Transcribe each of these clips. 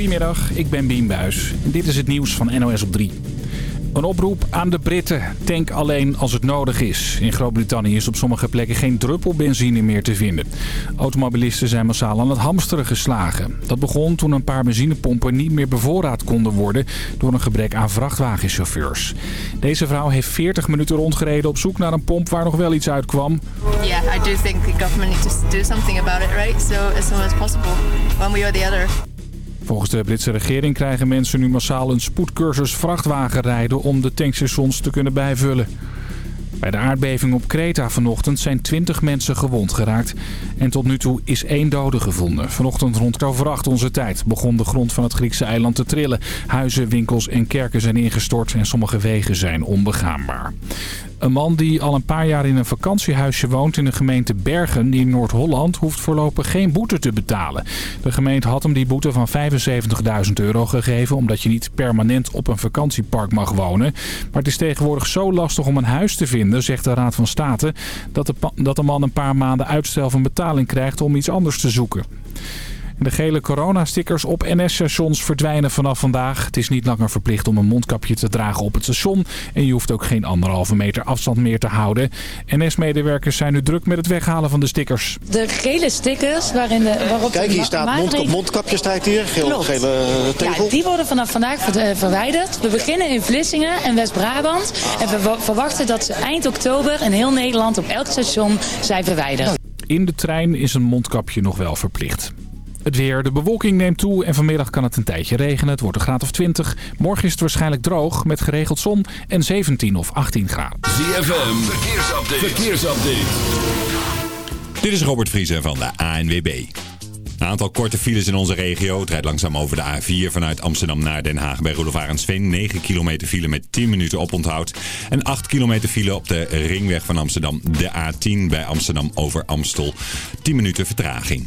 Goedemiddag, ik ben Bien Buis. Dit is het nieuws van NOS op 3. Een oproep aan de Britten. Tank alleen als het nodig is. In Groot-Brittannië is op sommige plekken geen druppel benzine meer te vinden. Automobilisten zijn massaal aan het hamsteren geslagen. Dat begon toen een paar benzinepompen niet meer bevoorraad konden worden... door een gebrek aan vrachtwagenchauffeurs. Deze vrouw heeft 40 minuten rondgereden op zoek naar een pomp waar nog wel iets uitkwam. Yeah, I do think the government needs to do something? So as soon the other. Volgens de Britse regering krijgen mensen nu massaal een spoedcursus vrachtwagenrijden om de tankstations te kunnen bijvullen. Bij de aardbeving op Kreta vanochtend zijn 20 mensen gewond geraakt. En tot nu toe is één dode gevonden. Vanochtend rond over acht onze tijd begon de grond van het Griekse eiland te trillen. Huizen, winkels en kerken zijn ingestort en sommige wegen zijn onbegaanbaar. Een man die al een paar jaar in een vakantiehuisje woont in de gemeente Bergen in Noord-Holland hoeft voorlopig geen boete te betalen. De gemeente had hem die boete van 75.000 euro gegeven omdat je niet permanent op een vakantiepark mag wonen. Maar het is tegenwoordig zo lastig om een huis te vinden, zegt de Raad van State, dat de, dat de man een paar maanden uitstel van betaling krijgt om iets anders te zoeken. De gele coronastickers op NS-stations verdwijnen vanaf vandaag. Het is niet langer verplicht om een mondkapje te dragen op het station. En je hoeft ook geen anderhalve meter afstand meer te houden. NS-medewerkers zijn nu druk met het weghalen van de stickers. De gele stickers waarin de, waarop... Kijk, hier staat mondkap, mondkapje staat hier. Geel, gele tegel. Ja, die worden vanaf vandaag verwijderd. We beginnen in Vlissingen en West-Brabant. En we verwachten dat ze eind oktober in heel Nederland op elk station zijn verwijderd. In de trein is een mondkapje nog wel verplicht. Het weer, de bewolking neemt toe en vanmiddag kan het een tijdje regenen. Het wordt een graad of 20. Morgen is het waarschijnlijk droog met geregeld zon en 17 of 18 graden. ZFM, verkeersupdate. verkeersupdate. Dit is Robert Vriezen van de ANWB. Een aantal korte files in onze regio. Het rijdt langzaam over de A4 vanuit Amsterdam naar Den Haag bij Roelof Arendsveen. 9 kilometer file met 10 minuten oponthoud. En 8 kilometer file op de ringweg van Amsterdam. De A10 bij Amsterdam over Amstel. 10 minuten vertraging.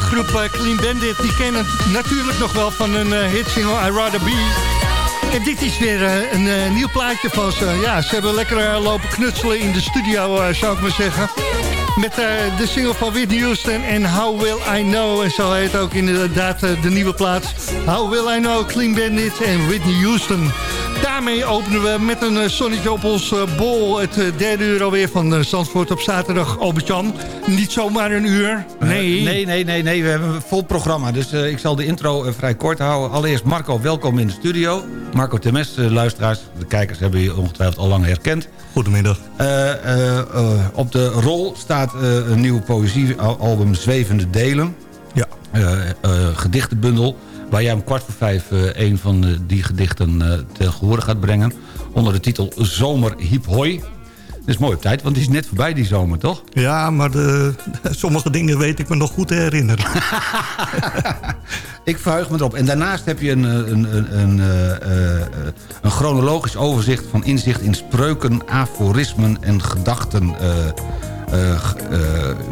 Groep eh, Clean Bandit, die kennen natuurlijk nog wel van een eh, hitsingle I Rather Be. En dit is weer eh, een nieuw plaatje van ze. Ja, ze hebben lekker lopen knutselen in de studio, zou ik maar zeggen. Met de single van Whitney Houston en How Will I Know. En zo heet ook inderdaad de nieuwe plaat. How Will I Know, Clean Bandit en Whitney Houston. Daarmee openen we met een eh, zonnetje op ons eh, bol... het eh, derde uur alweer van eh, Zandvoort op zaterdag. Albert-Jan, niet zomaar een uur. Nee. Eh, nee, nee, nee, nee, we hebben een vol programma. Dus eh, ik zal de intro eh, vrij kort houden. Allereerst Marco, welkom in de studio. Marco Temes, eh, luisteraars. De kijkers hebben je ongetwijfeld al lang herkend. Goedemiddag. Eh, eh, eh, op de rol staat eh, een nieuw poëziealbum Zwevende Delen. Ja. Eh, eh, gedichtenbundel. Waar jij om kwart voor vijf eh, een van eh, die gedichten eh te horen gaat brengen. Onder de titel Zomer Hiep Hoi. Dat is mooi op tijd, want het is net voorbij die zomer, toch? Ja, maar de, sommige dingen weet ik me nog goed te herinneren. Ik verheug me erop. En daarnaast heb je een, een, een, een, een chronologisch overzicht van inzicht in spreuken, aforismen en gedachten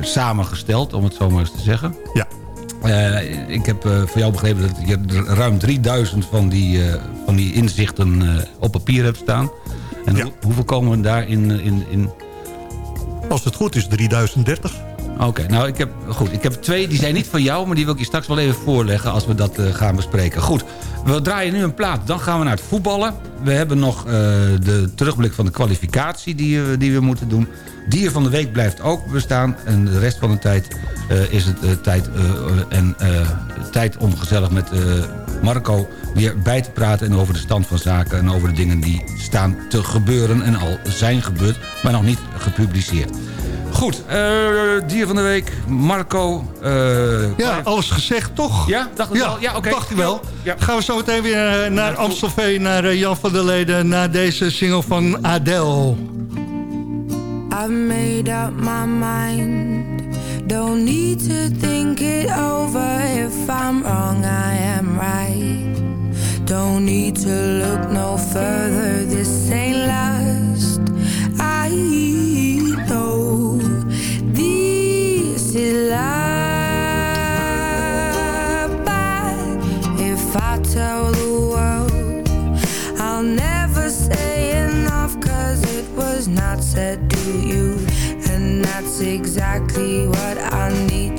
samengesteld, om het zo maar eens te zeggen. Ja. Eh, ik heb eh, van jou begrepen dat je ruim 3000 van die, eh, van die inzichten op papier hebt staan. En hoe- hoeveel komen daar in, eh, in, in Als het goed is, 3030. Oké, nou ik heb, goed, ik heb twee, die zijn niet van jou... maar die wil ik je straks wel even voorleggen als we dat eh, gaan bespreken. Goed, we draaien nu een plaat, dan gaan we naar het voetballen. We hebben nog eh, de terugblik van de kwalificatie die, we- die we moeten doen. Dier van de week blijft ook bestaan. En de rest van de tijd eh, is het eh, tijd, eh, en, eh, tijd om gezellig met eh, Marco weer bij te praten... en over de stand van zaken en over de dingen die staan te gebeuren... en al zijn gebeurd, maar nog niet gepubliceerd. Goed, eh, dier van de week, Marco. eh, Ja, alles gezegd, toch? Ja, dacht ik wel. Ja, oké. dacht ik wel. Ja. Gaan we zo meteen weer eh, naar Amstelveen, naar Jan van der Leden... naar deze single van Adele. I've made up my mind. Don't need to think it over. If I'm wrong, I am right. Don't need to look no further. This ain't last. I But if I tell the world, I'll never say enough cause it was not said to you. And that's exactly what I need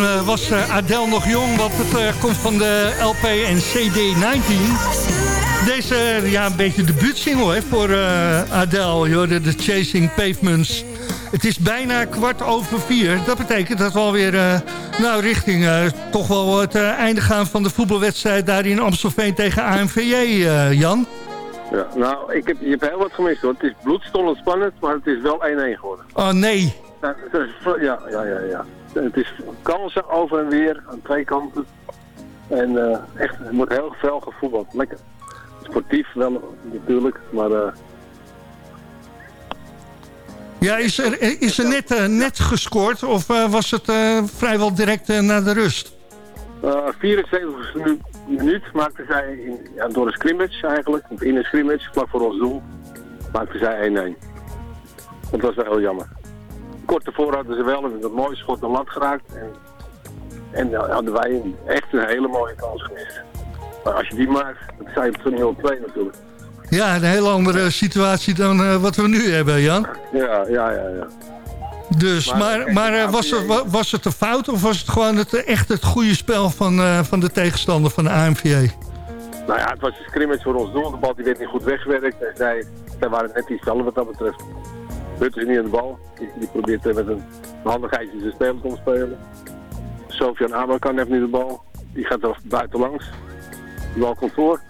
toen eh, was eh, Adele nog jong, want het eh, komt van de LP en CD19. Deze, eh, ja, een beetje de buurtsingle hè, voor Adele, joh, de, Chasing Pavements. Het is bijna kwart over vier. Dat betekent dat we alweer nou, richting toch wel het einde gaan van de voetbalwedstrijd daar in Amstelveen tegen AMVJ, Jan. Ja, nou, ik heb, je hebt heel wat gemist hoor. Het is bloedstollend spannend, maar het is wel 1-1 geworden. Oh nee. Ja, ja, ja, ja. Het is kansen over en weer aan twee kanten. En eh, echt, het wordt heel fel gevoetbald. Lekker. Sportief wel natuurlijk, maar eh, Ja, is er, is er net, eh, net gescoord of was het vrijwel direct eh, na de rust? eh 74 minu- minuut maakte zij in, ja, door een scrimmage eigenlijk, of in een scrimmage, vlak voor ons doel, maakte zij 1-1. Dat was wel heel jammer. Kort daarvoor hadden ze wel een, mooi schot de lat geraakt en, en dan hadden wij echt een hele mooie kans gemist. Maar als je die maakt, dan sta je op 0-2 natuurlijk. Ja, een hele andere situatie dan eh, wat we nu hebben, Jan. Ja, ja, ja, ja. Dus, Maar, maar, eh, de was, was het een fout of was het gewoon het, eh, echt het goede spel van, van de tegenstander van de AMVJ? Nou ja, het was een scrimmage voor ons doel. De bal die werd niet goed weggewerkt. En zij, zij waren net iets sneller wat dat betreft. Rutte is niet aan de bal. Die, die probeert met een handigheidje zijn spelen te ontspelen. Sofian Abakan heeft nu de bal. Die gaat er buitenlangs. Die bal komt voor.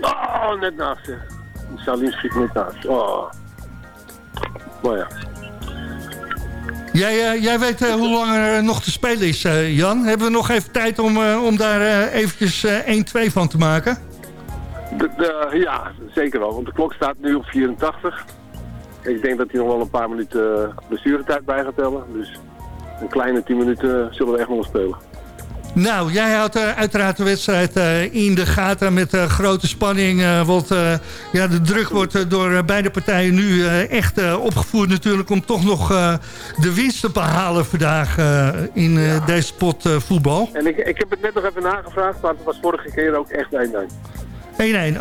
Oh, net naast je. Salim schiet net naast. Oh. Maar ja. Jij, eh, jij weet eh, hoe lang er nog te spelen is, eh, Jan. Hebben we nog even tijd om, om daar eventjes eh, 1-2 van te maken? De, de- ja, zeker wel. Want de klok staat nu op 84. Ik denk dat hij nog wel een paar minuten eh, blessuretijd bij gaat tellen. Dus een kleine 10 minuten zullen we echt nog spelen. Nou, jij houdt eh, uiteraard de wedstrijd eh, in de gaten met grote spanning. want ja, de druk wordt door beide partijen nu echt opgevoerd natuurlijk... om toch nog de winst te behalen vandaag in deze pot voetbal. 1-1, En ik, ik heb het net nog even nagevraagd, maar het was vorige keer ook echt 1-1.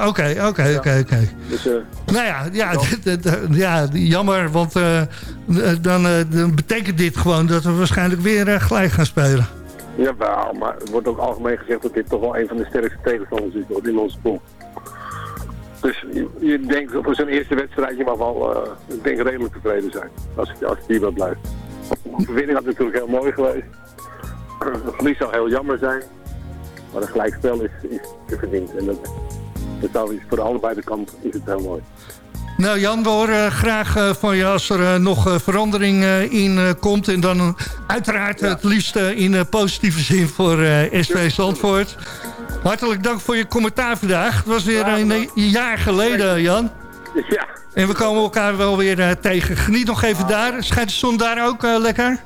Oké, oké, oké, oké. Dus eh, Nou ja, ja, ja jammer, want eh, eh, dan, dan betekent dit gewoon dat we waarschijnlijk weer gelijk gaan spelen. jawel, maar het wordt ook algemeen gezegd dat dit toch wel een van de sterkste tegenstanders is hoor, in onze pool. Dus je, je denkt op zo'n eerste wedstrijdje mag wel, ik denk redelijk tevreden zijn. Als, als het hier wel blijft. De overwinning had natuurlijk heel mooi geweest. Het verlies zou heel jammer zijn. Maar een gelijkspel is, is te verdiend. En dat, dat zou voor allebei de kanten is het heel mooi. Nou Jan, we horen graag eh, van je als er eh, nog eh, verandering eh, in eh, komt. En dan eh, uiteraard het liefst eh, in eh, positieve zin voor eh, SV Zandvoort. Hartelijk dank voor je commentaar vandaag. Het was weer een, jaar geleden, Jan. Ja. En we komen elkaar wel weer eh, tegen. Geniet nog even daar. Schijnt de zon daar ook eh, lekker?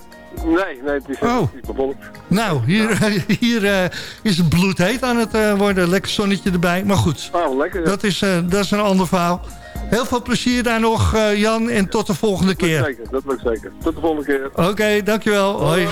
Nee, nee, het is Oh. bewolkt. Nou, hier, hier eh, is het bloedheet aan het eh, worden. Lekker zonnetje erbij. Maar goed, Oh, lekker. dat is, eh, dat is een ander verhaal. Heel veel plezier daar nog, Jan. En tot de volgende Dat lukt keer. zeker, dat lukt zeker. Tot de volgende keer. Oké, dankjewel. Hoi.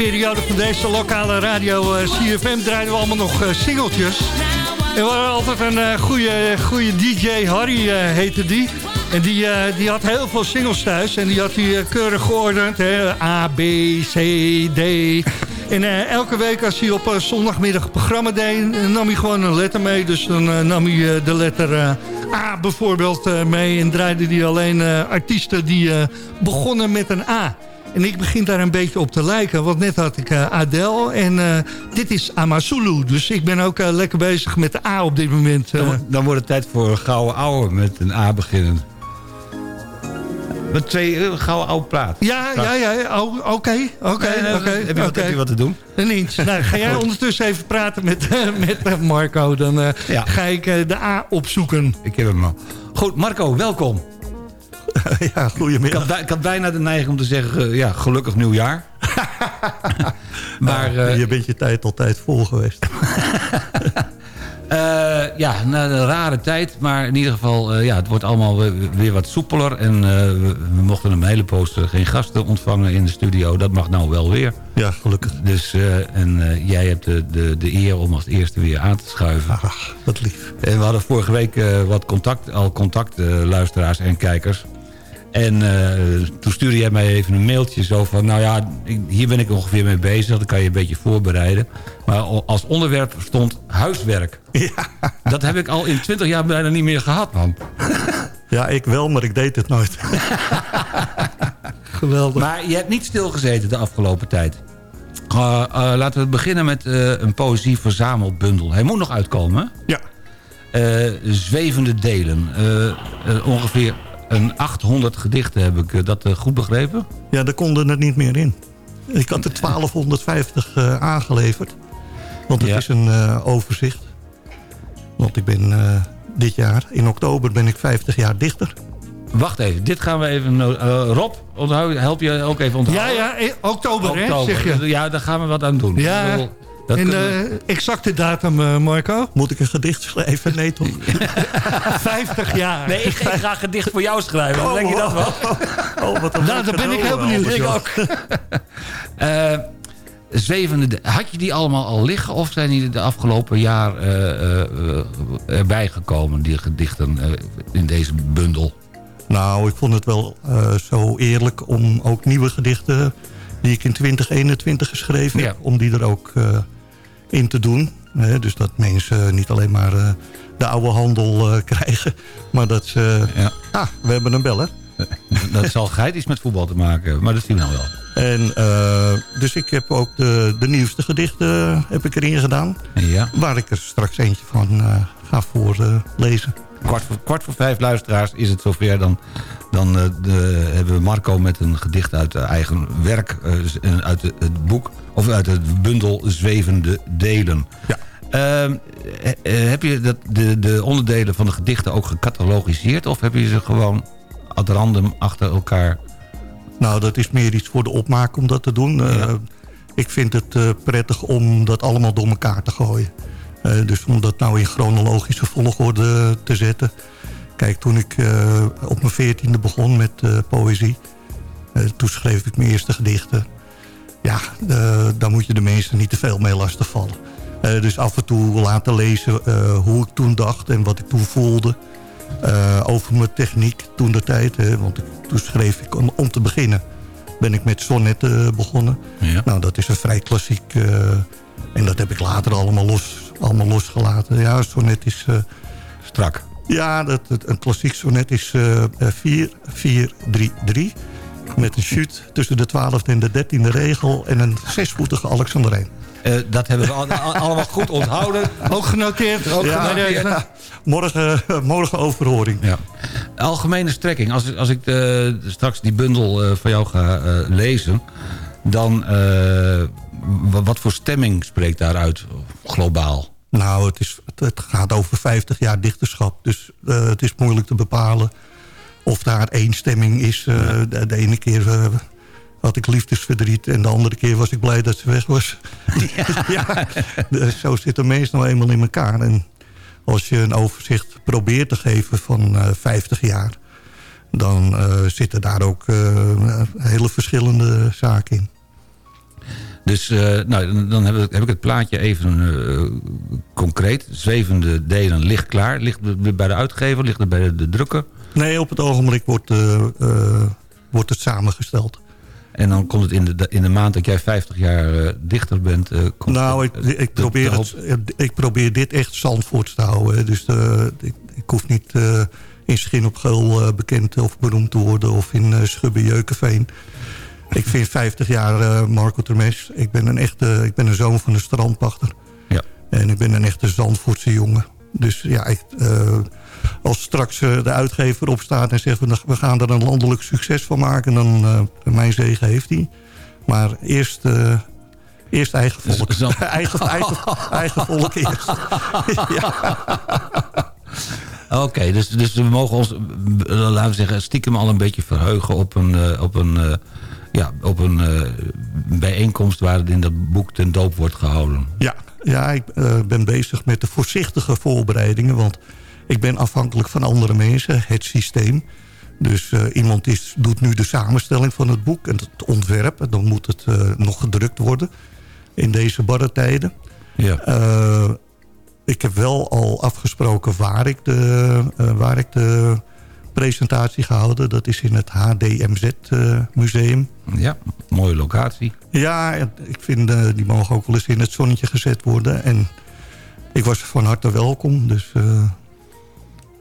De beginperiode van deze lokale radio eh, CFM draaiden we allemaal nog eh, singeltjes. En we hadden altijd een eh, goede, goede DJ, Harry heette die. En die, die had heel veel singles thuis. En die had hij keurig geordend. A, B, C, D. En elke week als hij op zondagmiddag programma deed... nam hij gewoon een letter mee. Dus dan nam hij de letter A bijvoorbeeld mee. En draaide hij alleen artiesten die begonnen met een A. En ik begin daar een beetje op te lijken. Want net had ik Adele en eh, dit is Amazulu. Dus ik ben ook eh, lekker bezig met de A op dit moment. Dan, dan wordt het tijd voor een gouden ouwe met een A beginnen. Met twee gouden oude plaat. Ja, ja, ja. Oké, oké, oké. heb je wat- te doen? Niets. Nou, ga jij ondertussen even praten met, met Marco. Dan Ja. ga ik de A opzoeken. Ik heb hem al. Goed, Marco, welkom. ja, goedemiddag. Ik had, ik had bijna de neiging om te zeggen, eh, ja, gelukkig nieuwjaar. maar eh, je bent je tijd altijd vol geweest. eh, ja, een rare tijd. Maar in ieder geval, ja, het wordt allemaal weer, wat soepeler. En we, mochten een hele poos geen gasten ontvangen in de studio. Dat mag nou wel weer. Ja, gelukkig. Dus, en jij hebt de, de, de eer om als eerste weer aan te schuiven. Ach, wat lief. En we hadden vorige week wat contact, al contact, luisteraars en kijkers. En eh, toen stuurde jij mij even een mailtje zo van... nou ja, ik- hier ben ik ongeveer mee bezig. Dan kan je een beetje voorbereiden. Maar als onderwerp stond huiswerk. Ja. Dat heb ik al in 20 jaar bijna niet meer gehad, man. Ja, ik wel, maar ik deed het nooit. Geweldig. Maar je hebt niet stilgezeten de afgelopen tijd. Eh, eh, laten we beginnen met een poëzie-verzamelbundel. Hij moet nog uitkomen? Ja. Zwevende delen. Ongeveer een 800 gedichten heb ik eh, dat eh, goed begrepen. Ja, daar konden er niet meer in. Ik had er 1250 eh, aangeleverd. Want het Ja. is een eh, overzicht. Want ik ben eh, dit jaar, in oktober ben ik 50 jaar dichter. Wacht even, dit gaan we even... eh, Rob, onthoud, help je ook even onthouden? Ja, ja, oktober, hè, Oktober. zeg je. Ja, daar gaan we wat aan doen. Ja, dat en de exacte datum, eh, Marco? Moet ik een gedicht schrijven? Nee, toch? 50 jaar. Nee, ik ga een dicht voor jou schrijven. Oh, denk je dat wel? Oh, wat een Nou, daar ben ik heel benieuwd. Ik ook. Eh, zwevende, de- had je die allemaal al liggen of zijn die de afgelopen jaar eh, eh, eh, erbij gekomen, die gedichten eh, in deze bundel? Nou, ik vond het wel eh, zo eerlijk om ook nieuwe gedichten... die ik in 2021 geschreven heb, Ja. om die er ook eh, in te doen. Hè, dus dat mensen niet alleen maar eh, de oude handel eh, krijgen... maar dat ze... Ja. Ah, we hebben een beller. Dat zal geit iets met voetbal te maken maar dat zien we nou wel. En, eh, dus ik heb ook de, de nieuwste gedichten heb ik erin gedaan... Ja. waar ik er straks eentje van eh, ga voorlezen. lezen. Kwart voor, kwart voor vijf luisteraars is het zover. Dan, dan eh, de, hebben we Marco met een gedicht uit eh, eigen werk. eh, eh, uit het boek, of uit het bundel Zwevende Delen. Ja. Ehm, eh, eh, heb je dat, de, de onderdelen van de gedichten ook gecatalogiseerd? Of heb je ze gewoon ad random achter elkaar? Nou, dat is meer iets voor de opmaak om dat te doen. Eh, ik vind het eh, prettig om dat allemaal door elkaar te gooien. Eh, dus om dat nou in chronologische volgorde te zetten. Kijk, toen ik op mijn veertiende begon met poëzie... toen schreef ik mijn eerste gedichten. Ja, daar moet je de mensen niet te veel mee lastigvallen. Eh dus af en toe laten lezen hoe ik toen dacht en wat ik toen voelde... Eh, over mijn techniek toen de tijd. Hè, want ik, toen schreef ik, om, om te beginnen, ben ik met sonnetten begonnen. Ja. Nou, dat is een vrij klassiek. eh, en dat heb ik later allemaal, los, allemaal losgelaten. Ja, een sonnet is... eh, Strak. ja, dat, een klassiek sonnet is eh 4, 4, 3, 3. Met een shoot tussen de twaalfde en de dertiende regel... en een zesvoetige Alexanderijn. Eh, dat hebben we al- al- allemaal goed onthouden. Ook genoteerd. Ook Ja, genoteerd. ja. Morgen, morgen overhoring. Ja. Algemene strekking. Als, als ik eh, straks die bundel eh, van jou ga eh, lezen... dan eh, wa- wat voor stemming spreekt daaruit globaal? Nou, het, is, het, gaat over 50 jaar dichterschap. Dus eh, het is moeilijk te bepalen of daar één stemming is. Eh, de, de ene keer eh, had ik liefdesverdriet... en de andere keer was ik blij dat ze weg was. Ja. dus zo zitten mensen nou eenmaal in elkaar. En als je een overzicht probeert te geven van eh 50 jaar... dan eh, zitten daar ook eh, hele verschillende zaken in. Dus nou, dan- heb ik, heb ik het plaatje even concreet. Zwevende delen ligt klaar. Ligt het bij de uitgever, ligt het bij de, de drukker. Nee, op het ogenblik wordt, wordt het samengesteld. En dan komt het in de, in de maand dat jij 50 jaar eh, dichter bent... eh, komt Nou, ik, het- ik, probeer het, ik probeer dit echt Zandvoorts te houden. Dus eh, ik, ik hoef niet eh, in Schin op Geul eh, bekend of beroemd te worden... of in uh, Schubbe Jeukenveen. Ik vind 50 jaar eh, Marco Termes. Ik ben een echte, ik ben een zoon van een strandpachter. Ja. En ik ben een echte Zandvoortse jongen. Dus ja, ik, eh, als straks eh, de uitgever opstaat en zegt... we gaan er een landelijk succes van maken... dan eh, mijn zegen heeft hij. Maar eerst, eh, eerst eigen volk. Zo- eigen, eigen, eigen volk eerst. Oké, dus, dus we mogen ons, laten we zeggen, stiekem al een beetje verheugen op een, op een, ja, op een bijeenkomst waar het in dat boek ten doop wordt gehouden. Ja, ja ik ben bezig met de voorzichtige voorbereidingen. Want ik ben afhankelijk van andere mensen, het systeem. Dus eh, iemand is, doet nu de samenstelling van het boek en het ontwerp. En dan moet het eh, nog gedrukt worden in deze barre tijden. Ja. Eh, ik heb wel al afgesproken waar ik de, waar ik de presentatie ga houden. Dat is in het HDMZ-museum. Ja, mooie locatie. Ja, ik vind die mogen ook wel eens in het zonnetje gezet worden. En ik was van harte welkom. Dus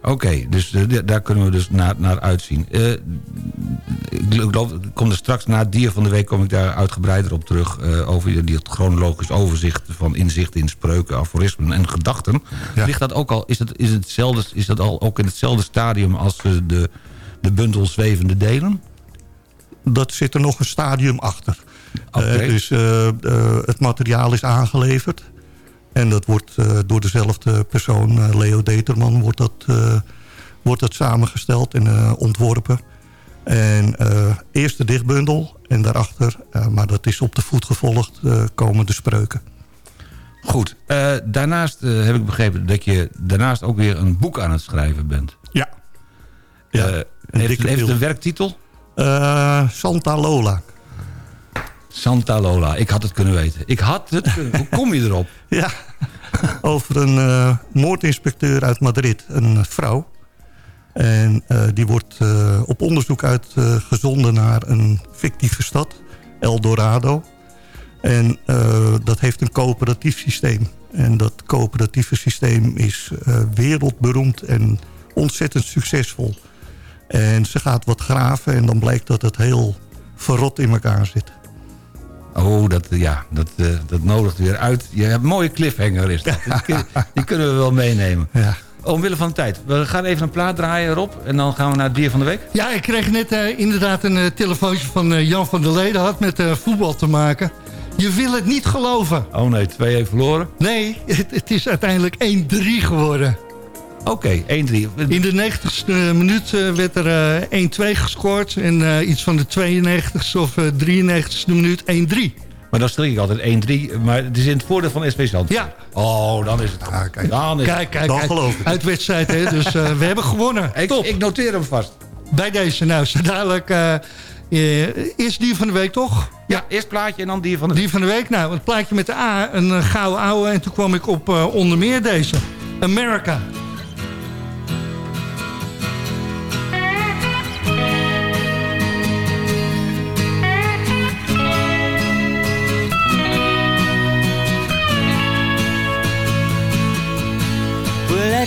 Oké, dus daar kunnen we dus naar, naar uitzien. Eh, ik geloof, ik kom er straks na het dier van de week kom ik daar uitgebreider op terug. eh, over die het chronologisch overzicht van inzichten in spreuken, aforismen en gedachten. Ligt dat ook al, is, het, is, hetzelfde, is dat al ook in hetzelfde stadium als eh, de, de bundel zwevende delen? dat zit er nog een stadium achter. Eh, dus het materiaal is aangeleverd. En dat wordt eh, door dezelfde persoon, eh, Leo Determan, wordt dat, eh, wordt dat samengesteld en ontworpen. En eerst de dichtbundel en daarachter, maar dat is op de voet gevolgd, komen de spreuken. Goed, daarnaast heb ik begrepen dat je daarnaast ook weer een boek aan het schrijven bent. Ja. Een heeft, het een werktitel? Santa Lola. Santa Lola, ik had het kunnen weten. Ik had het kunnen... Hoe kom je erop? Ja, over een eh, moordinspecteur uit Madrid, een vrouw. En eh, die wordt eh, op onderzoek uitgezonden naar een fictieve stad, El Dorado. En eh, dat heeft een coöperatief systeem. En dat coöperatieve systeem is eh, wereldberoemd en ontzettend succesvol. En ze gaat wat graven en dan blijkt dat het heel verrot in elkaar zit. Oh, dat, ja, dat, eh, dat nodigt weer uit. Je hebt een mooie cliffhanger is dat. Die kun- Die kunnen we wel meenemen. Ja. Omwille van de tijd. We gaan even een plaat draaien, Rob. En dan gaan we naar het dier van de week. Ja, ik kreeg net eh, inderdaad een eh, telefoontje van Jan van der Leden. Had met voetbal te maken. Je wil het niet geloven. Oh nee, 2 heeft verloren. Nee, het, het is uiteindelijk 1-3 geworden. Oké, 1-3. In de 90ste minuut eh, werd er eh 1-2 gescoord. En eh, iets van de 92ste of eh 93ste minuut 1-3. Maar dan schrik ik altijd 1-3. Maar het is in het voordeel van SV Zand. Ja. Oh, dan is het goed. kijk. Dan is het- Kijk, kijk, Dan kijk. geloof ik. Uitwedstrijd, hè. Dus eh, we hebben gewonnen. Ik, Top. ik noteer hem vast. Bij deze, nou, zo dadelijk... eh eh, eerst dier van de week, toch? Ja, eerst plaatje en dan dier van de week. Dier van de week, nou, het plaatje met de A, een eh, gouden ouwe. En toen kwam ik op eh, onder meer deze. America.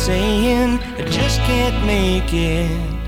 saying I just can't make it.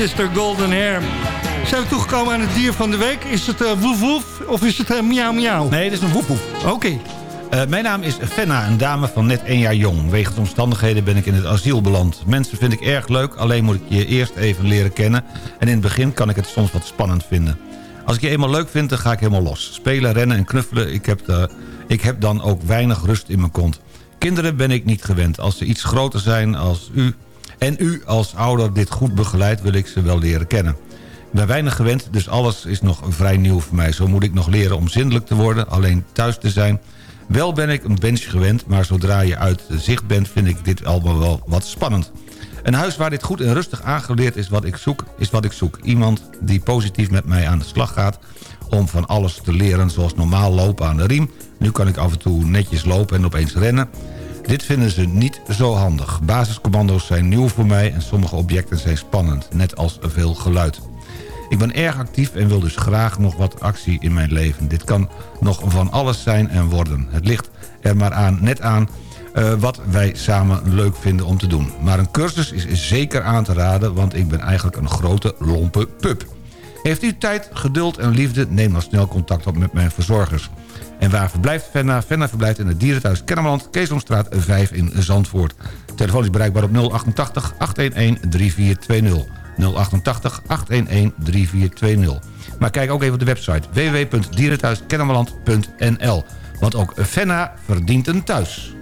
Sister Golden Hair. Zijn we toegekomen aan het dier van de week? Is het eh woef woef of is het eh, miauw miauw? Nee, het is een woef woef. Oké. Eh, mijn naam is Fenna, een dame van net één jaar jong. Wegens omstandigheden ben ik in het asiel beland. Mensen vind ik erg leuk, alleen moet ik je eerst even leren kennen. En in het begin kan ik het soms wat spannend vinden. Als ik je eenmaal leuk vind, dan ga ik helemaal los. Spelen, rennen en knuffelen, ik heb, de, ik heb dan ook weinig rust in mijn kont. Kinderen ben ik niet gewend. Als ze iets groter zijn als u... en u als ouder dit goed begeleidt, wil ik ze wel leren kennen. Ik ben weinig gewend, dus alles is nog vrij nieuw voor mij. Zo moet ik nog leren om zindelijk te worden, alleen thuis te zijn. Wel ben ik een bench gewend, maar zodra je uit zicht bent... vind ik dit allemaal wel wat spannend. Een huis waar dit goed en rustig aangeleerd is wat ik zoek, is wat ik zoek. Iemand die positief met mij aan de slag gaat om van alles te leren... zoals normaal lopen aan de riem. Nu kan ik af en toe netjes lopen en opeens rennen. Dit vinden ze niet zo handig. Basiscommando's zijn nieuw voor mij en sommige objecten zijn spannend. Net als veel geluid. Ik ben erg actief en wil dus graag nog wat actie in mijn leven. Dit kan nog van alles zijn en worden. Het ligt er maar aan, net aan eh, wat wij samen leuk vinden om te doen. Maar een cursus is zeker aan te raden... want ik ben eigenlijk een grote, lompe pup. Heeft u tijd, geduld en liefde... neem dan snel contact op met mijn verzorgers. En waar verblijft Fenna? Fenna verblijft in het dierenthuis Kennemerland... Keesomstraat 5 in Zandvoort. Telefoon is bereikbaar op 088 811 3420. 088 811 3420. Maar kijk ook even op de website www.dierenthuiskennemerland.nl. Want ook Fenna verdient een thuis.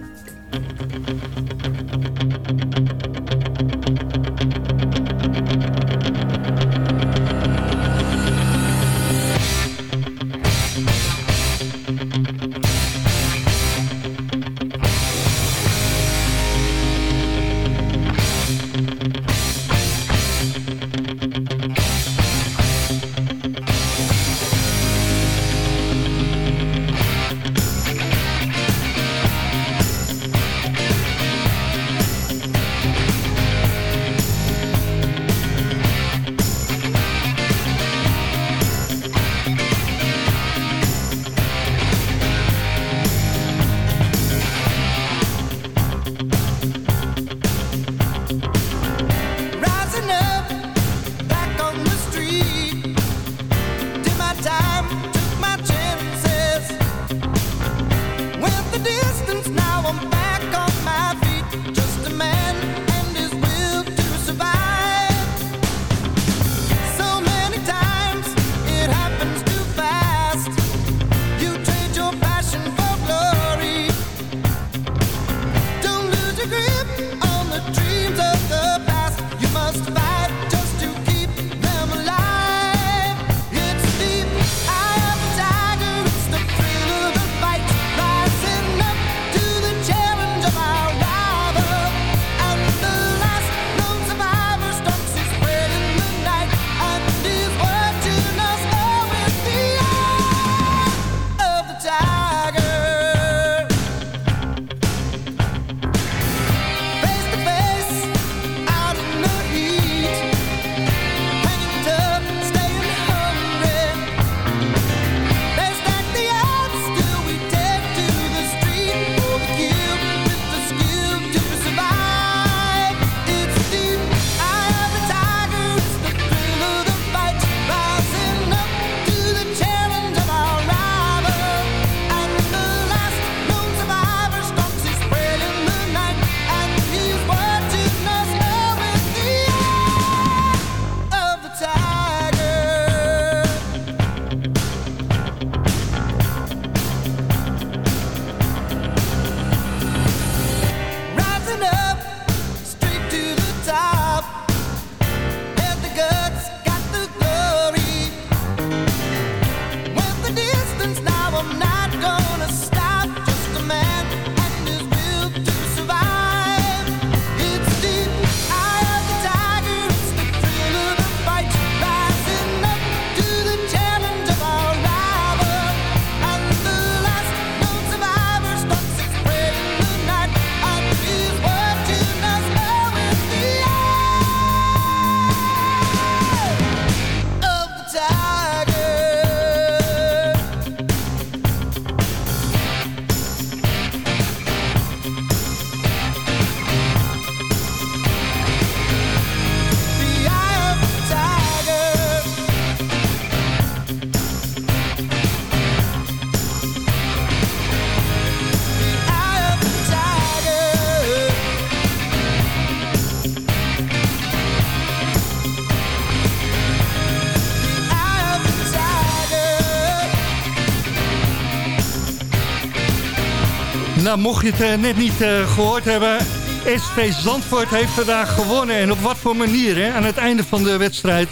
Nou, mocht je het eh, net niet eh, gehoord hebben... SV Zandvoort heeft vandaag gewonnen. En op wat voor manier, hè? Aan het einde van de wedstrijd.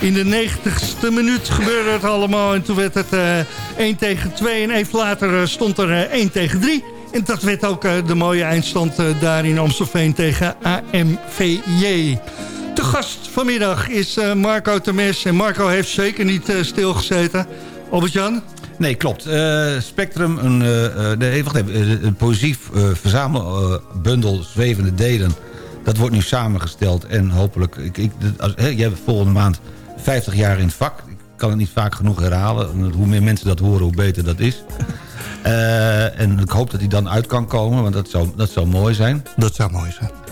In de 90ste minuut gebeurde het allemaal. En toen werd het eh 1 tegen 2. En even later eh, stond er eh, 1 tegen 3. En dat werd ook eh, de mooie eindstand eh, daar in Amstelveen tegen AMVJ. De gast vanmiddag is eh, Marco Temes. En Marco heeft zeker niet eh, stilgezeten. Albert-Jan? Nee, klopt. Eh, Spectrum, een, eh, eh, nee, wacht even, een eh, verzamelbundel Zwevende Delen. Dat wordt nu samengesteld en hopelijk... Ik, ik, als, hè, jij hebt volgende maand 50 jaar in het vak. Ik kan het niet vaak genoeg herhalen. Hoe meer mensen dat horen, hoe beter dat is. En ik hoop dat hij dan uit kan komen, want dat zou, dat zou mooi zijn. Dat zou mooi zijn.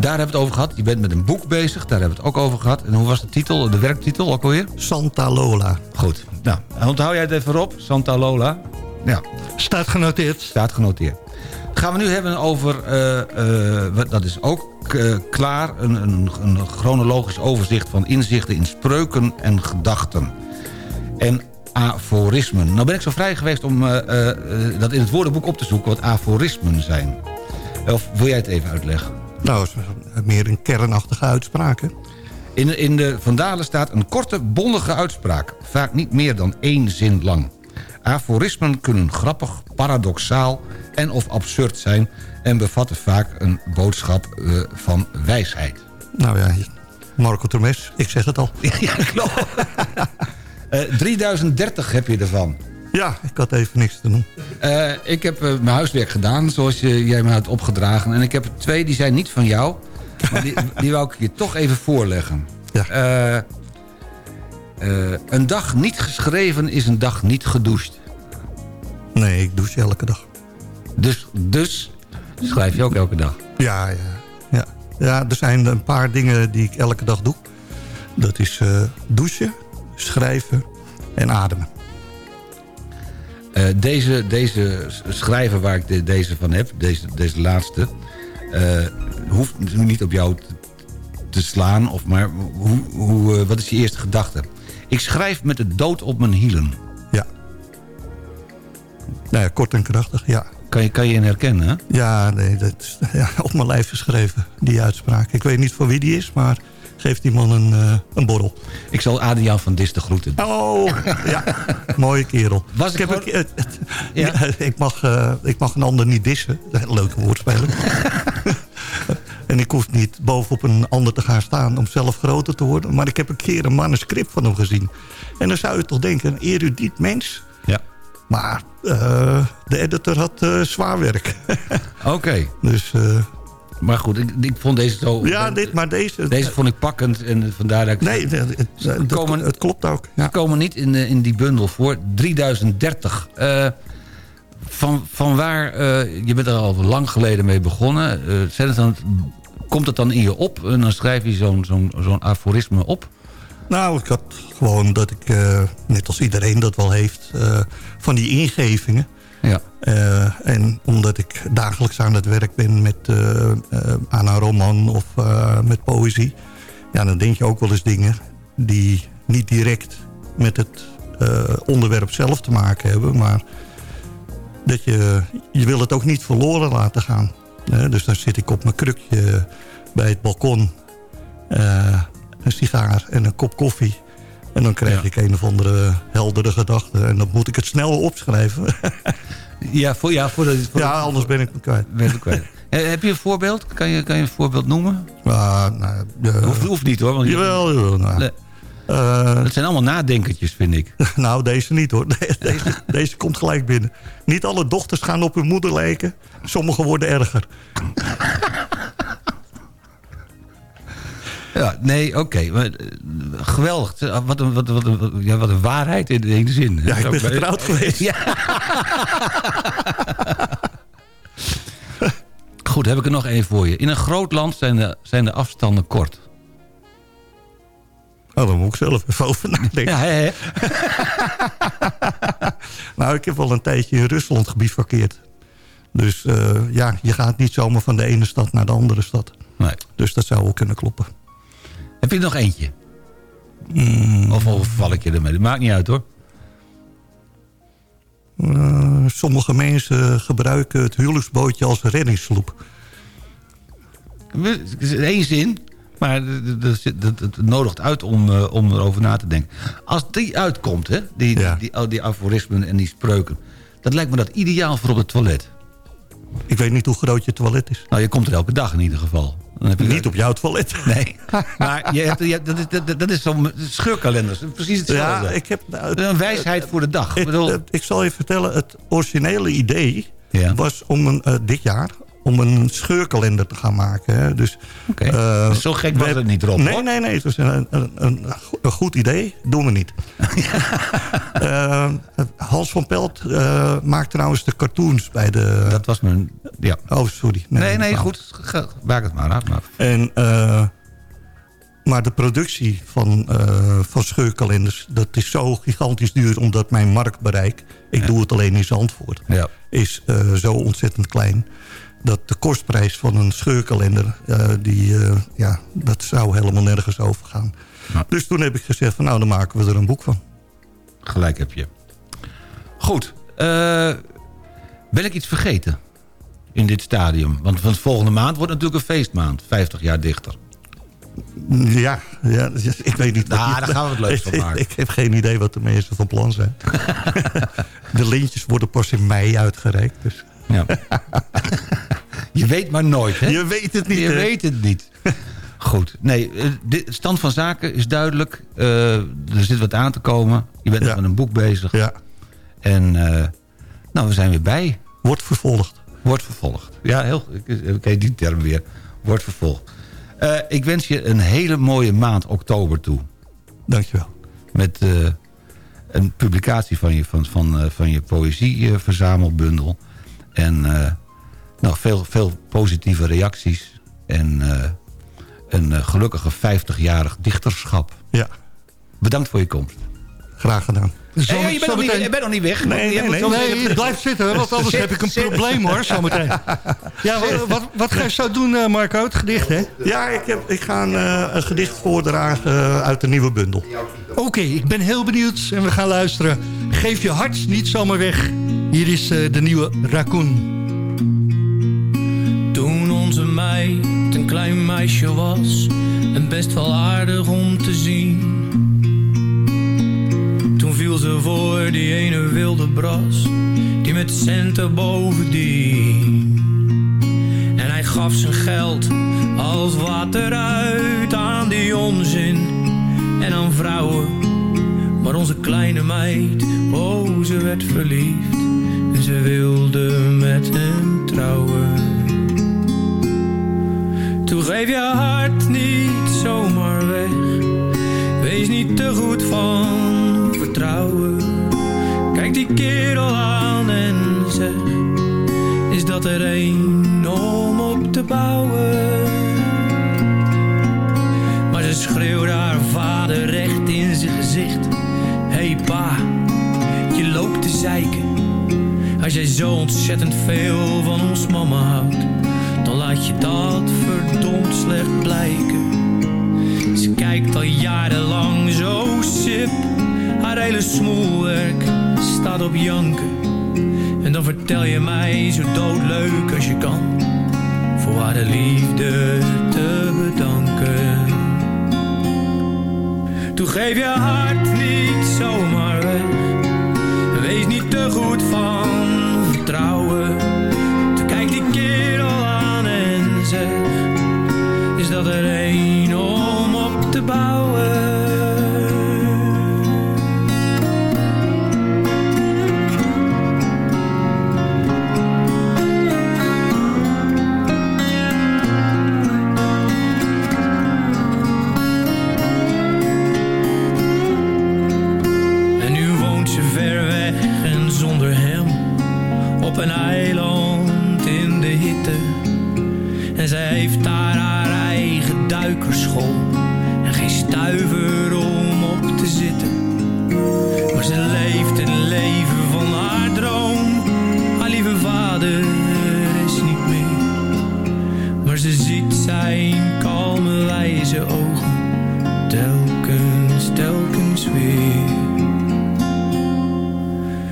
Daar hebben we het over gehad. Je bent met een boek bezig, daar hebben we het ook over gehad. En hoe was de titel, de werktitel ook alweer? Santa Lola. Goed. Nou, onthoud jij het even op, Santa Lola. Ja. Staat genoteerd. Staat genoteerd. Gaan we nu hebben over, eh, eh, dat is ook eh, klaar, een, een, een chronologisch overzicht van inzichten in spreuken en gedachten. En aforismen. Nou ben ik zo vrij geweest om dat in het woordenboek op te zoeken wat aforismen zijn. Of wil jij het even uitleggen? Nou, is meer een kernachtige uitspraak, hè? In, in de Vandalen staat een korte, bondige uitspraak. Vaak niet meer dan één zin lang. Aforismen kunnen grappig, paradoxaal en of absurd zijn... en bevatten vaak een boodschap eh, van wijsheid. Nou ja, Marco Termes, ik zeg het al. ja, klopt. Eh, 3030 heb je ervan. Ja, ik had even niks te doen. Eh, ik heb eh, mijn huiswerk gedaan, zoals je, jij me had opgedragen. En ik heb er twee, die zijn niet van jou. Maar die, die wou ik je toch even voorleggen. Eh, eh, een dag niet geschreven is een dag niet gedoucht. Nee, ik douche elke dag. Dus, dus schrijf je ook elke dag? Ja, ja, ja. Ja, er zijn een paar dingen die ik elke dag doe. Dat is eh, douchen, schrijven en ademen. Eh, deze, deze schrijver waar ik de- deze van heb, deze, deze laatste... eh, hoeft nu niet op jou te, te slaan, of maar hoe, hoe, eh, wat is je eerste gedachte? Ik schrijf met de dood op mijn hielen. Ja. Nou ja, kort en krachtig, ja. Kan je, kan je in herkennen, hè? Ja, nee, dat is ja, op mijn lijf geschreven, die uitspraak. Ik weet niet voor wie die is, maar geeft die man een, eh, een borrel. Ik zal Adriaan van Dis de groeten. Oh, ja, mooie kerel. Was ik heb een ja, ik, mag, eh, ik mag een ander niet dissen. Leuke woordspeling. en ik hoef niet bovenop een ander te gaan staan om zelf groter te worden. Maar ik heb een keer een manuscript van hem gezien. En dan zou je toch denken, een erudiet mens. Ja. Maar eh, de editor had zwaar werk. Oké. Dus... eh, Maar goed, ik, ik vond deze zo... ja, dit, maar deze... Deze vond ik pakkend en vandaar dat ik... Nee, het, het, komen, het klopt ook. Ja. komen niet in, de- in die bundel voor. 3030. Eh, van, van waar... eh, je bent er al lang geleden mee begonnen. Eh, zijn het dan, komt het dan in je op? En dan schrijf je zo'n zo'n zo'n aforisme op? Nou, ik had gewoon dat ik, eh, net als iedereen dat wel heeft, eh, van die ingevingen. Ja. Eh, en omdat ik dagelijks aan het werk ben met, eh, aan een roman of met poëzie... ja, dan denk je ook wel eens dingen die niet direct met het onderwerp zelf te maken hebben... maar dat je, je wil het ook niet verloren laten gaan. dus dan zit ik op mijn krukje bij het balkon... een sigaar en een kop koffie... En dan krijg ik een of andere heldere gedachte. En dan moet ik het snel opschrijven. Ja, voor, ja, voor, de, voor ja anders ben ik het kwijt. Ben ik kwijt. Eh, heb je een voorbeeld? Kan je, kan je een voorbeeld noemen? Ah, nou, Hoeft, hoeft niet hoor. Want Jawel, jawel. Nou. Nee. Eh, Het zijn allemaal nadenkertjes, vind ik. nou, deze niet hoor. De- Deze, deze komt gelijk binnen. Niet alle dochters gaan op hun moeder lijken. Sommige worden erger. Ja, nee, oké. maar, eh, geweldig. Eh, Wat een, wat, wat, ja, wat een waarheid in de ene zin. Ja, ik ben getrouwd geweest. Ja. Goed, heb ik er nog één voor je. In een groot land zijn de, zijn de afstanden kort. Oh, daar moet ik zelf even over nadenken. Ja, hè, hè? nou, ik heb wel een tijdje in Rusland gebivakkeerd. Dus eh, ja, je gaat niet zomaar van de ene stad naar de andere stad. Nee. Dus dat zou wel kunnen kloppen. Heb je er nog eentje? Mm. Of, of val ik je ermee? Maakt niet uit hoor. Eh, sommige mensen gebruiken het huwelijksbootje als reddingssloep. Eén zin, maar het nodigt uit om, eh, om erover na te denken. Als die uitkomt, hè, die, die, die, die aforismen en die spreuken... dat lijkt me dat ideaal voor op het toilet. Ik weet niet hoe groot je toilet is. Nou, je komt er elke dag in ieder geval. Dan heb je Niet op jouw toilet. Nee, maar je hebt, je hebt- dat is, dat, dat is zo'n scheurkalender. Precies hetzelfde. Ja, ik heb... nou, een wijsheid voor de dag. Ik, bedoel, ik zal je vertellen, het originele idee was om een, eh, dit jaar om een scheurkalender te gaan maken. Hè. Dus, eh, Dus zo gek was het niet, Rob, Nee, hoor. nee, nee. Het was een, een, een, go- een goed idee. Doen we niet. Eh, Hans van Pelt eh, maakt trouwens de cartoons bij de... Dat was mijn... Ja. Oh, sorry. nee, nee, nou. goed. Maak het maar af. Maar. En, maar de productie van, van scheurkalenders... dat is zo gigantisch duur... omdat mijn marktbereik... ik doe het alleen in Zandvoort... Ja. is zo ontzettend klein... dat de kostprijs van een scheurkalender... eh, die, eh, ja, dat zou helemaal nergens over gaan. Dus toen heb ik gezegd... van nou, dan maken we er een boek van. Gelijk heb je. Goed. eh, ben ik iets vergeten in dit stadium? Want van volgende maand wordt natuurlijk een feestmaand. 50 jaar dichter. Ja, ja ik weet niet. Nou, daar gaan we het leuk van maken. ik heb geen idee wat de mensen van plan zijn. de lintjes worden pas in mei uitgereikt. Dus. Ja. Je weet maar nooit, hè? Je weet het niet, Je hè? weet het niet. Goed. Nee, eh, de stand van zaken is duidelijk. Eh, er zit wat aan te komen. Je bent nog met een boek bezig. Ja. En eh, nou, we zijn weer bij. Wordt vervolgd. Wordt vervolgd. Ja, heel ik ken die term weer. Wordt vervolgd. Ik wens je een hele mooie maand oktober toe. Dankjewel. Met een publicatie van je, van, van, van je poëzieverzamelbundel. En eh, nou, veel, veel positieve reacties. En eh, een eh, gelukkige 50-jarig dichterschap. Ja. Bedankt voor je komst. Graag gedaan. Hey, je, bent nog niet, je bent nog niet weg. Nee, Je nee, moet nee, zo- nee, blijf zitten, want anders Zit, heb ik een zit. probleem hoor, zometeen. Ja, wat, wat, wat ga je zo doen, eh, Marco? Het gedicht, hè? Ja, ik, heb, ik ga een, eh, een gedicht voordragen uit de nieuwe bundel. Oké, ik ben heel benieuwd en we gaan luisteren. Geef je hart niet zomaar weg. Hier is eh, de nieuwe Raccoon. Onze meid een klein meisje was En best wel aardig om te zien. Toen viel ze voor die ene wilde bras Die met centen bovendien. En hij gaf zijn geld als water uit aan die onzin. En aan vrouwen Maar onze kleine meid, oh ze werd verliefd. En ze wilde met hem trouwen Toen geef je hart niet zomaar weg. Wees niet te goed van vertrouwen. Kijk die kerel aan en zeg: Is dat er een om op te bouwen? Maar ze schreeuwde haar vader recht in zijn gezicht: Hey pa, je loopt te zeiken. Als jij zo ontzettend veel van ons mama houdt, laat je dat verdomd slecht blijken. Ze kijkt al jarenlang zo sip, haar hele smoelwerk staat op janken. En dan vertel je mij zo doodleuk als je kan, voor haar de liefde te bedanken. Toen geef je hart niet zomaar weg. Wees niet te goed van vertrouwen. Is dat er een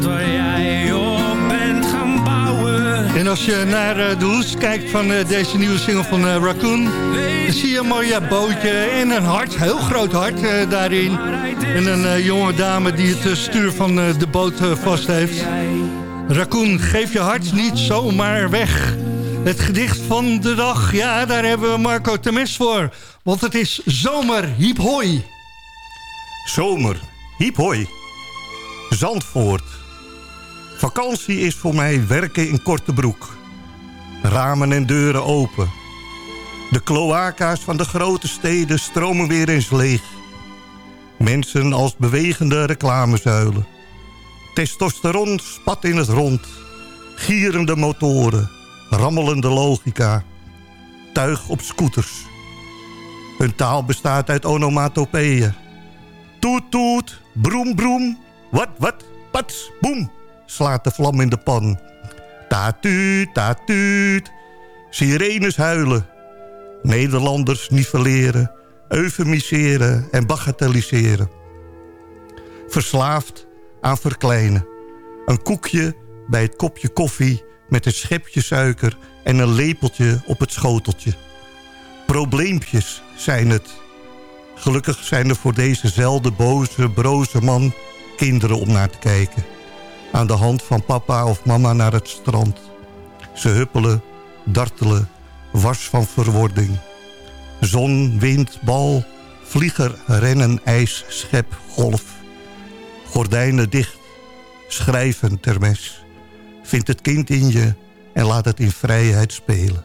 Dat waar jij op bent gaan bouwen. En als je naar eh, de hoes kijkt van eh, deze nieuwe single van eh, Raccoon... dan zie je een mooi bootje en een hart, heel groot hart daarin. En een jonge dame die het stuur van de boot vast heeft. Raccoon, geef je hart niet zomaar weg. Het gedicht van de dag, ja, daar hebben we Marco Temes voor. Want het is zomer, hiep hoi. Zomer, hiep hoi. Zandvoort. Vakantie is voor mij werken in korte broek. Ramen en deuren open. De kloaka's van de grote steden stromen weer eens leeg. Mensen als bewegende reclamezuilen. Testosteron spat in het rond. Gierende motoren. Rammelende logica. Tuig op scooters. Hun taal bestaat uit onomatopeeën. Toet toet, broem broem. Wat wat, pats, boem. Slaat de vlam in de pan. Tatuut, tatuut. Sirenes huilen. Nederlanders nivelleren. Eufemiseren en bagatelliseren. Verslaafd aan verkleinen. Een koekje bij het kopje koffie met een schepje suiker en een lepeltje op het schoteltje. Probleempjes zijn het. Gelukkig zijn er voor deze zelden boze, broze man kinderen om naar te kijken. Aan de hand van papa of mama naar het strand. Ze huppelen, dartelen, wars van verwording. Zon, wind, bal, vlieger, rennen, ijs, schep, golf. Gordijnen dicht, schrijven ter mes. Vind het kind in je en laat het in vrijheid spelen.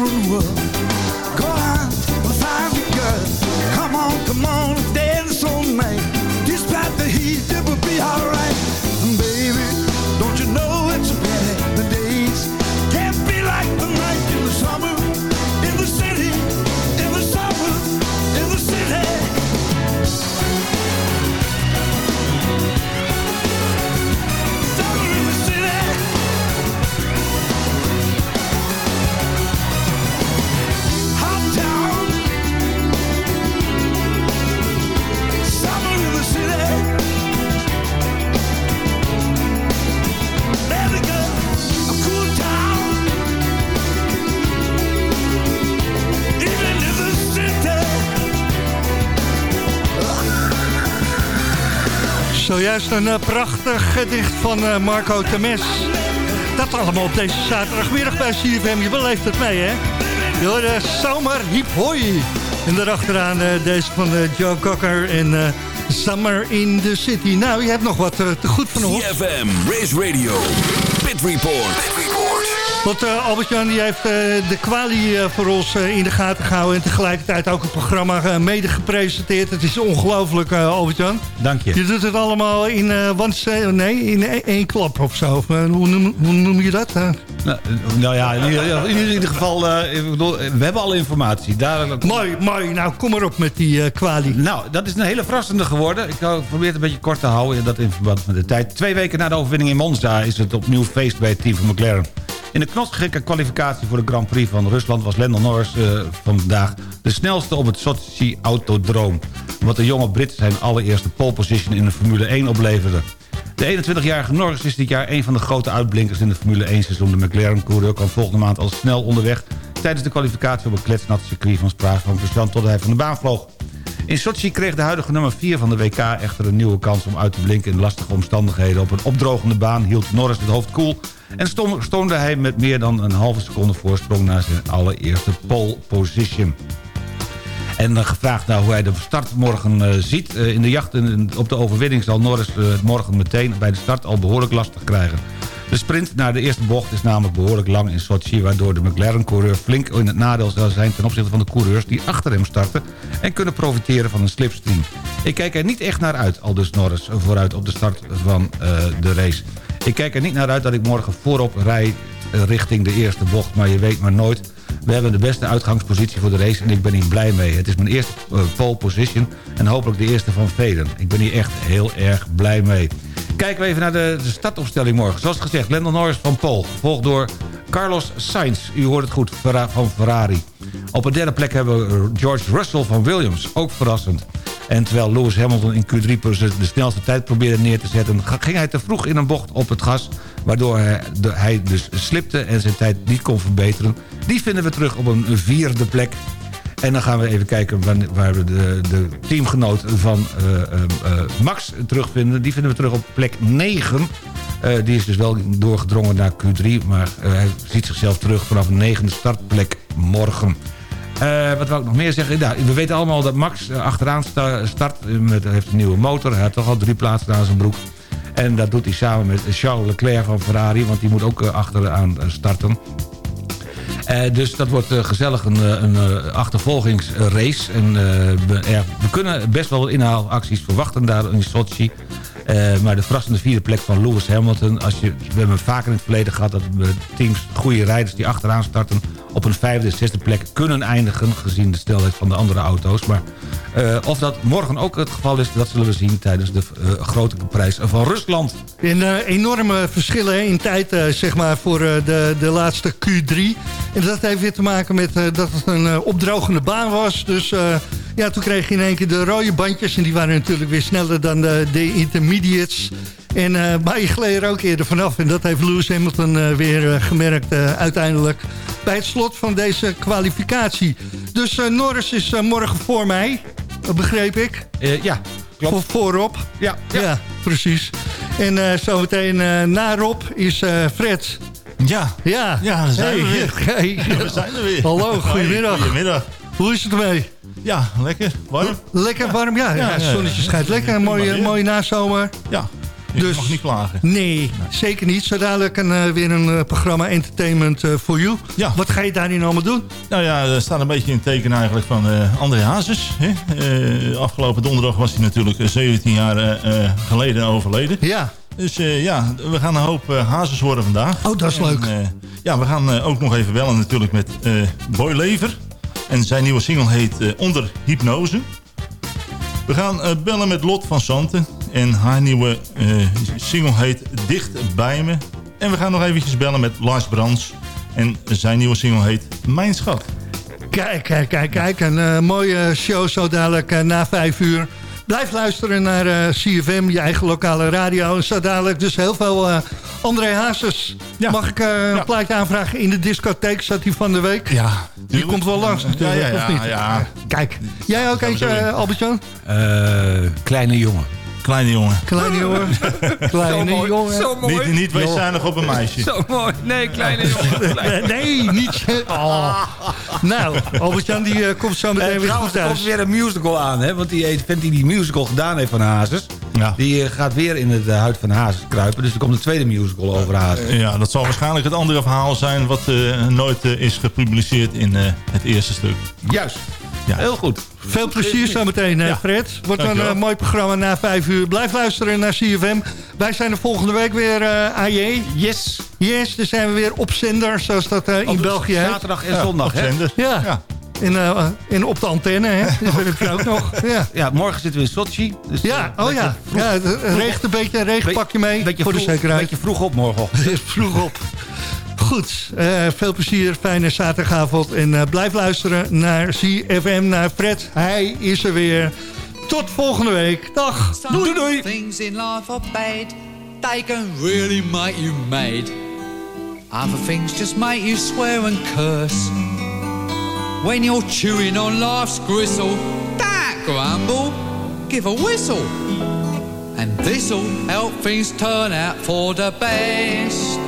It's a Zojuist een eh, prachtig gedicht van eh, Marco Temes. Dat allemaal op deze zaterdagmiddag bij CFM. Je beleeft het mee, hè? Door de Summer Hip Hoi. En daarachteraan eh, deze van Joe Cocker en Summer in the City. Nou, je hebt nog wat te goed van ons. CFM, Race Radio, Pit Report. Want eh, Albert-Jan die heeft eh, de kwalie eh, voor ons in de gaten gehouden... en tegelijkertijd ook het programma mede gepresenteerd. Het is ongelooflijk, Albert-Jan. Dank je. Je doet het allemaal in, eh want, nee, in één- één klap of zo. Hoe, noem, hoe noem je dat? Nou, nou ja, in ieder, in ieder geval, bedoel, we hebben alle informatie. Daar, mooi, mooi. Nou, kom maar op met die kwalie. Nou, dat is een hele verrassende geworden. Ik probeer het een beetje kort te houden, dat in verband met de tijd. Twee weken na de overwinning in Monza is het opnieuw feest bij het team van McLaren. In de knotsgekke kwalificatie voor de Grand Prix van Rusland... was Lando Norris eh, vandaag de snelste op het Sochi Autodroom. Wat de jonge Brit zijn allereerste pole position in de Formule 1 opleverde. De 21-jarige Norris is dit jaar een van de grote uitblinkers in de Formule 1-seizoen. De McLaren-coureur kan volgende maand al snel onderweg... tijdens de kwalificatie op het kletsnat circuit van Spa-Francorchamps... tot hij van de baan vloog. In Sochi kreeg de huidige nummer 4 van de WK echter een nieuwe kans om uit te blinken in lastige omstandigheden. Op een opdrogende baan hield Norris het hoofd koel en stoomde hij met meer dan een halve seconde voorsprong naar zijn allereerste pole position. En dan gevraagd naar hoe hij de start morgen eh, ziet. Eh, in de jacht op de overwinning zal Norris eh, morgen meteen bij de start al behoorlijk lastig krijgen. De sprint naar de eerste bocht is namelijk behoorlijk lang in Sochi... waardoor de McLaren-coureur flink in het nadeel zal zijn... ten opzichte van de coureurs die achter hem starten... en kunnen profiteren van een slipstream. Ik kijk er niet echt naar uit, al dus Norris vooruit op de start van eh, de race. Ik kijk er niet naar uit dat ik morgen voorop rijd eh, richting de eerste bocht... maar je weet maar nooit... We hebben de beste uitgangspositie voor de race en ik ben hier blij mee. Het is mijn eerste eh, pole position en hopelijk de eerste van velen. Ik ben hier echt heel erg blij mee. Kijken we even naar de, de startopstelling morgen. Zoals gezegd, Lando Norris van Pole, gevolgd door Carlos Sainz. U hoort het goed, van Ferrari. Op een derde plek hebben we George Russell van Williams, ook verrassend. En terwijl Lewis Hamilton in Q3 de snelste tijd probeerde neer te zetten... ging hij te vroeg in een bocht op het gas... waardoor de- hij dus slipte en zijn tijd niet kon verbeteren. Die vinden we terug op een vierde plek. En dan gaan we even kijken waar we de, de teamgenoot van eh, eh, Max terugvinden. Die vinden we terug op plek 9. Eh, die is dus wel doorgedrongen naar Q3. Maar hij ziet zichzelf terug vanaf een negende startplek morgen. Wat wil ik nog meer zeggen? We weten allemaal dat Max achteraan sta- start. Met, heeft een nieuwe motor. Hij had toch al drie plaatsen aan zijn broek. En dat doet hij samen met Charles Leclerc van Ferrari. Want die moet ook achteraan starten. Eh, dus dat wordt eh, gezellig een, eh, een achtervolgingsrace. En eh, we, kunnen best wel inhaalacties verwachten daar in Sochi. Maar de verrassende vierde plek van Lewis Hamilton... Als je, we hebben vaker in het verleden gehad dat teams, goede rijders die achteraan starten... op een vijfde, zesde plek kunnen eindigen... gezien de snelheid van de andere auto's. Maar eh, of dat morgen ook het geval is, dat zullen we zien... tijdens de eh, grote prijs van Rusland. En eh, enorme verschillen in tijd zeg maar, voor de, de laatste Q3. En dat heeft weer te maken met dat het een opdrogende baan was. Dus ja, toen kreeg je in één keer de rode bandjes. En die waren natuurlijk weer sneller dan de intermediates. En eh maar je gleed er ook eerder vanaf. En dat heeft Lewis Hamilton eh, weer eh, gemerkt eh, uiteindelijk bij het slot van deze kwalificatie. Dus eh, Norris is eh, morgen voor mij, begreep ik. Eh, ja, klopt. Voor, voorop. Ja, ja. precies. En eh, zometeen eh na Rob is eh, Fred. Ja. Ja. Ja, daar zijn we Hey, weer. hey. Ja, we zijn er weer. Hallo, goedemiddag. Goedemiddag. Hoe is het ermee? Ja, lekker. Warm. Lekker warm, ja. ja, Ja, het ja, zonnetje schijnt lekker. Een mooie, mooie nazomer. Ja. Je Dus- mag niet klagen. Nee, zeker niet. Zo dadelijk een, eh, weer een eh, programma Entertainment eh, for You. Ja. Wat ga je daarin allemaal doen? Nou ja, er staat een beetje in het teken eigenlijk van André Hazes. Hè? Afgelopen donderdag was hij natuurlijk eh, 17 jaar geleden overleden. Ja. Dus ja, we gaan een hoop Hazes horen vandaag. Oh, dat is En, leuk. ja, we gaan ook nog even bellen natuurlijk met Boy Lever. En zijn nieuwe single heet Onder Hypnose. We gaan bellen met Lot van Santen. En haar nieuwe eh, single heet Dicht bij me. En we gaan nog eventjes bellen met Lars Brands. En zijn nieuwe single heet Mijn Schat. Kijk, kijk, kijk, kijk. Een eh, mooie show zo dadelijk eh, na vijf uur. Blijf luisteren naar eh, CFM, je eigen lokale radio. En zo dadelijk dus heel veel eh, André Hazes. Mag ik eh, een plaatje aanvragen in de discotheek? Zat hij van de week? Ja. Die komt wel langs natuurlijk, Ja, ja, of niet? ja, ja. Kijk, jij ook eentje, Albert-Jan? Eh, kleine jongen. Kleine jongen. Kleine jongen. Kleine jongen. Niet, niet wees zuinig op een meisje. Zo mooi. Nee, kleine jongen. Nee, nee, niet. Oh. Nou, Albert-Jan die eh, komt zo meteen Eh, weer goed er komt thuis. weer een musical aan. Hè? Want die vent die die musical gedaan heeft van Hazes... die eh, gaat weer in het huid van Hazes kruipen. Dus er komt een tweede musical over Hazes. Ja, dat zal waarschijnlijk het andere verhaal zijn... wat nooit is gepubliceerd in het eerste stuk. Juist. Ja. Heel goed. Veel plezier zometeen, eh, Ja. Fred. Wordt een Dankjewel. eh, mooi programma na vijf uur. Blijf luisteren naar CFM. Wij zijn er volgende week weer, eh AJ. Yes. Yes, dan zijn we weer op zender, zoals dat in Op België heet. Zaterdag en zondag, hè? Ja. Eh, en op de antenne, hè. Dat heb je ook nog. Ja. Ja, morgen zitten we in Sochi. Dus, Ja, oh ja. vroeg- ja het regent een beetje, een regenpakje mee beetje voor de vroeg, zekerheid. beetje vroeg op morgen. Vroeg op. Goed, eh, veel plezier, fijne zaterdagavond. En eh, blijf luisteren naar CFM, naar Fred. Hij is er weer. Tot volgende week. Dag. Doei, doei. Things in life are bad. They can really make you mad. Other things just make you swear and curse. When you're chewing on life's gristle, don't grumble, give a whistle. And this'll help things turn out for the best.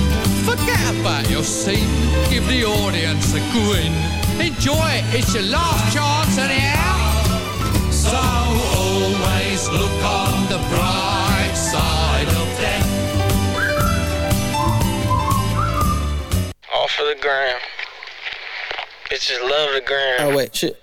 Forget about your scene, give the audience a grin. Enjoy it, it's your last chance anyhow. So always look on the bright side of death. Off of the gram. Bitches love the gram. Oh wait, shit.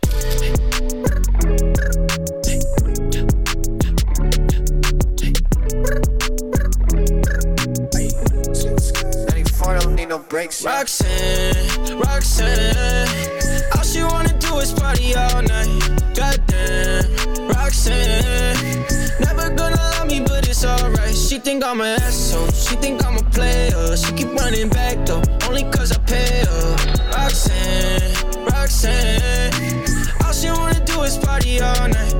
Roxanne, Roxanne, all she wanna do is party all night. Goddamn, Roxanne, never gonna love me, but it's alright. She think I'm an asshole, she think I'm a player. She keep running back though, only cause I pay her. Roxanne, Roxanne, all she wanna do is party all night.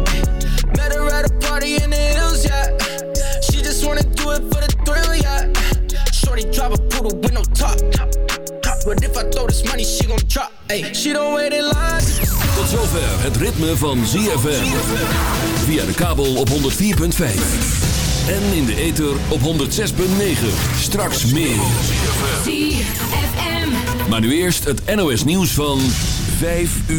Met her at a party in the hills, yeah. Poodle with no top. But if I throw this money, she gon' drop. Ay, she don't wait in line. Tot zover het ritme van ZFM. Via de kabel op 104.5. En in de ether op 106.9. Straks meer. ZFM. Maar nu eerst het NOS nieuws van 5 uur.